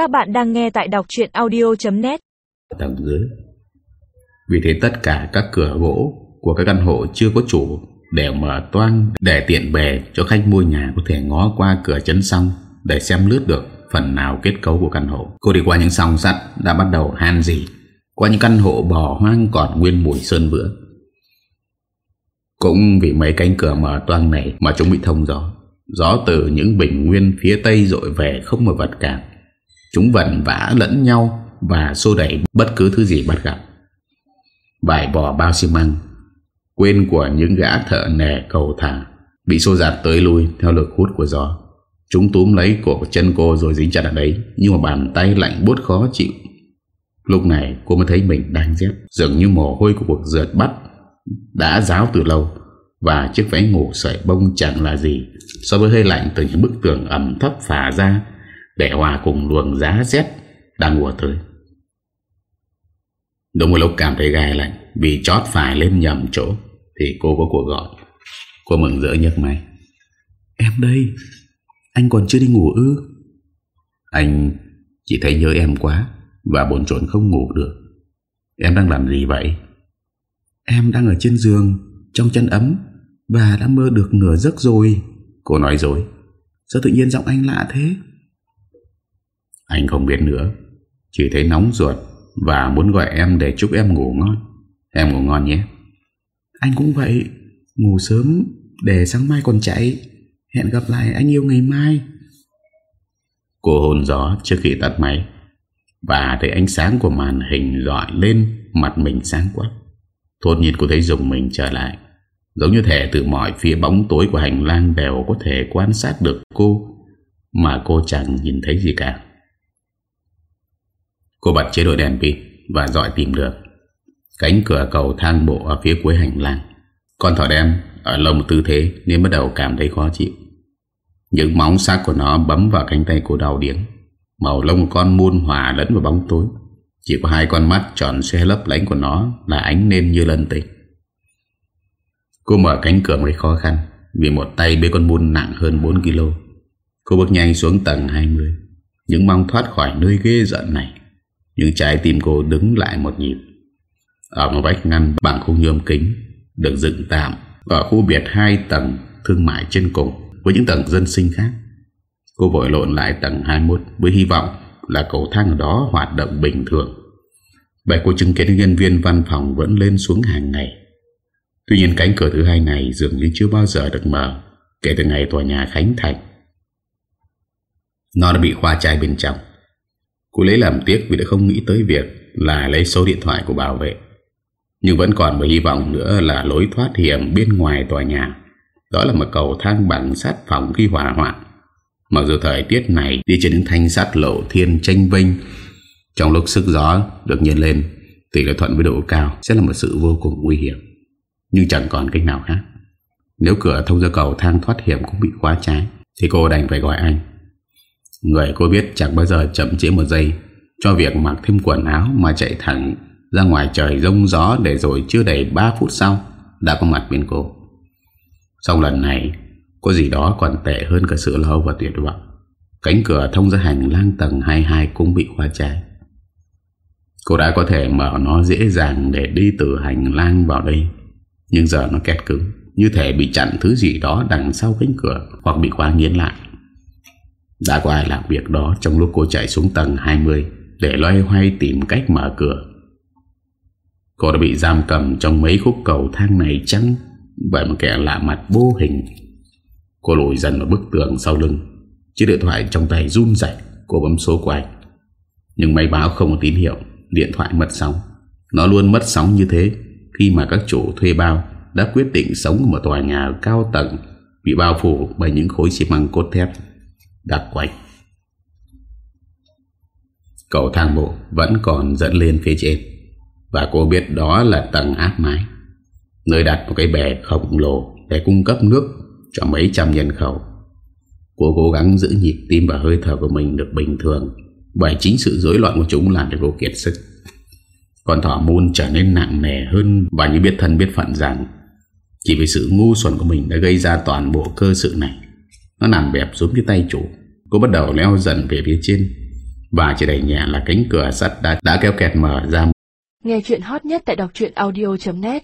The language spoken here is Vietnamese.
Các bạn đang nghe tại đọc chuyện audio.net Tầng dưới Vì thế tất cả các cửa gỗ của các căn hộ chưa có chủ đều mở toang, để tiện bề cho khách mua nhà có thể ngó qua cửa chấn xong để xem lướt được phần nào kết cấu của căn hộ. Cô đi qua những song sắt đã bắt đầu han gì qua những căn hộ bỏ hoang còn nguyên mùi sơn vữa. Cũng vì mấy cánh cửa mở toang này mà chúng bị thông gió. Gió từ những bình nguyên phía tây dội về không một vật cản. Chúng vần vã lẫn nhau và xô đẩy bất cứ thứ gì bắt gặp. Bài bỏ bao xi măng, quên của những gã thợ nè cầu thả, bị xô giạt tới lui theo lực hút của gió. Chúng túm lấy cổ chân cô rồi dính chặt ở đấy, nhưng mà bàn tay lạnh buốt khó chịu. Lúc này cô mới thấy mình đang rét, dường như mồ hôi của cuộc rượt bắt đã ráo từ lâu và chiếc váy ngủ sợi bông chẳng là gì so với hơi lạnh từ những bức tường ẩm thấp phả ra để hòa cùng luồng giá rét đang mùa tới. Đúng một lúc cảm thấy gai lạnh vì chót phải lên nhầm chỗ thì cô có cuộc gọi. Cô mừng rỡ nhấc máy. Em đây, anh còn chưa đi ngủ ư? Anh chỉ thấy nhớ em quá và buồn chồn không ngủ được. Em đang làm gì vậy? Em đang ở trên giường trong chân ấm và đã mơ được nửa giấc rồi. Cô nói dối. Sao tự nhiên giọng anh lạ thế? Anh không biết nữa. Chỉ thấy nóng ruột Và muốn gọi em để chúc em ngủ ngon. Em ngủ ngon nhé. Anh cũng vậy. Ngủ sớm để sáng mai còn chạy. Hẹn gặp lại anh yêu ngày mai. Cô hôn gió trước khi tắt máy Và thấy ánh sáng của màn hình dọi lên Mặt mình sáng quá Thốt nhiên cô thấy dùng mình trở lại. Giống như thể từ mọi phía bóng tối của hành lang đều có thể quan sát được cô Mà cô chẳng nhìn thấy gì cả. Cô bật chế độ đèn pin Và dọi tìm được. Cánh cửa cầu thang bộ ở phía cuối hành lang. Con thỏ đen Ở lâu một tư thế nên bắt đầu cảm thấy khó chịu. Những móng xác của nó bấm vào cánh tay cô đau điếng. Màu lông con muôn hòa lẫn vào bóng tối. Chỉ có hai con mắt tròn xe lấp lánh của nó Là ánh lên như lần tịch. Cô mở cánh cửa mới khó khăn, Vì một tay bế con muôn nặng hơn 4 kg Cô bước nhanh xuống tầng 20 Những mong thoát khỏi nơi ghê giận này nhưng trái tim cô đứng lại một nhịp. Ở một vách ngăn bằng khung nhôm kính, Được dựng tạm Ở khu biệt hai tầng thương mại trên cùng Với những tầng dân sinh khác. Cô vội lộn lại tầng 21 Với hy vọng là cầu thang ở đó hoạt động bình thường. Vậy cô chứng kiến nhân viên văn phòng Vẫn lên xuống hàng ngày. Tuy nhiên cánh cửa thứ hai này Dường như chưa bao giờ được mở Kể từ ngày tòa nhà Khánh Thành. Nó đã bị khoa chai bên trong. Cô lấy làm tiếc vì đã không nghĩ tới việc là lấy số điện thoại của bảo vệ. Nhưng vẫn còn một hy vọng nữa là lối thoát hiểm bên ngoài tòa nhà. Đó là một cầu thang bằng sắt phòng khi hỏa hoạn. Mặc dù thời tiết này đi trên những thanh sắt lộ thiên tranh vinh, trong lúc sức gió được nhân lên, tỷ lệ thuận với độ cao sẽ là một sự vô cùng nguy hiểm. Nhưng chẳng còn cách nào khác. Nếu cửa thông ra cầu thang thoát hiểm cũng bị khóa trái, thì cô đành phải gọi anh. Người cô biết chẳng bao giờ chậm trễ một giây, Cho việc mặc thêm quần áo Mà chạy thẳng ra ngoài trời rông gió Để rồi chưa đầy 3 phút sau Đã có mặt bên cô. Sau lần này, Có gì đó còn tệ hơn cả sự lo và tuyệt vọng. Cánh cửa thông ra hành lang tầng 22 Cũng bị khóa trái. Cô đã có thể mở nó dễ dàng Để đi từ hành lang vào đây, Nhưng giờ nó kẹt cứng, Như thể bị chặn thứ gì đó đằng sau cánh cửa Hoặc bị khóa nghiến lại đã có ai làm việc đó trong lúc cô chạy xuống tầng 20 để loay hoay tìm cách mở cửa. Cô đã bị giam cầm trong mấy khúc cầu thang này chăng bởi một kẻ lạ mặt vô hình. Cô lùi dần vào bức tường sau lưng. Chiếc điện thoại trong tay run rẩy, Cô bấm số của anh. Nhưng máy báo không có tín hiệu. Điện thoại mất sóng. Nó luôn mất sóng như thế khi mà các chủ thuê bao đã quyết định sống ở một tòa nhà cao tầng bị bao phủ bởi những khối xi măng cốt thép đặc quanh Cầu thang bộ vẫn còn dẫn lên phía trên, Và cô biết đó là tầng áp mái, Nơi đặt một cái bè khổng lồ Để cung cấp nước cho mấy trăm nhân khẩu. Cô cố gắng giữ nhịp tim và hơi thở của mình được bình thường, Bởi chính sự rối loạn của chúng làm cho cô kiệt sức. Con thỏ môn trở nên nặng nề hơn Và như biết thân biết phận rằng, Chỉ vì sự ngu xuẩn của mình đã gây ra toàn bộ cơ sự này. Nó nằm bẹp xuống cái tay chủ. Cô bắt đầu leo dần về phía trên. Và chỉ đẩy nhẹ là cánh cửa sắt đã, đã kéo kẹt mở ra. Nghe chuyện hot nhất tại đọc audio.net